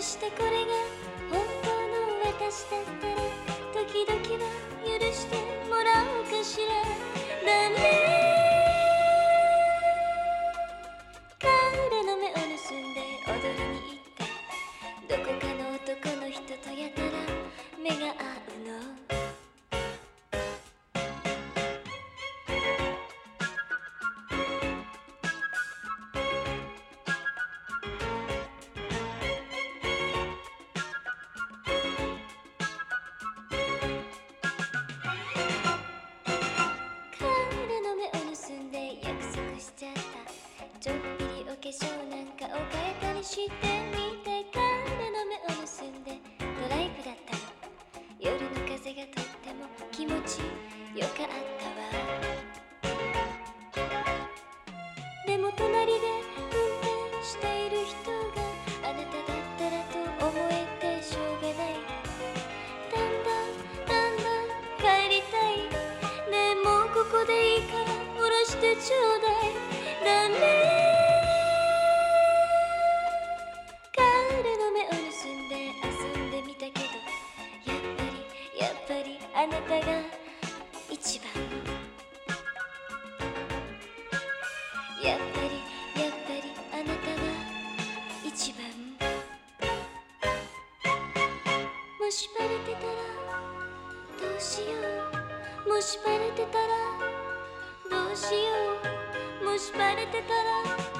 そしてこれが本当の私だったしちゃったちょっぴりお化粧なんかを変えたりしてみて彼の目を盗んでドライブだったの夜の風がとっても気持ちよかったわ。でも隣で運転している人があなただったらと思えてしょうがない。だんだんだんだん帰りたい。ねえもうここでいいから。降ろしてちょうだいダメ彼の目を盗んで遊んでみたけどやっぱりやっぱりあなたが一番やっぱりやっぱりあなたが一番もしバレてたらどうしよう。もしバレてたらうしよう。もしバレてたら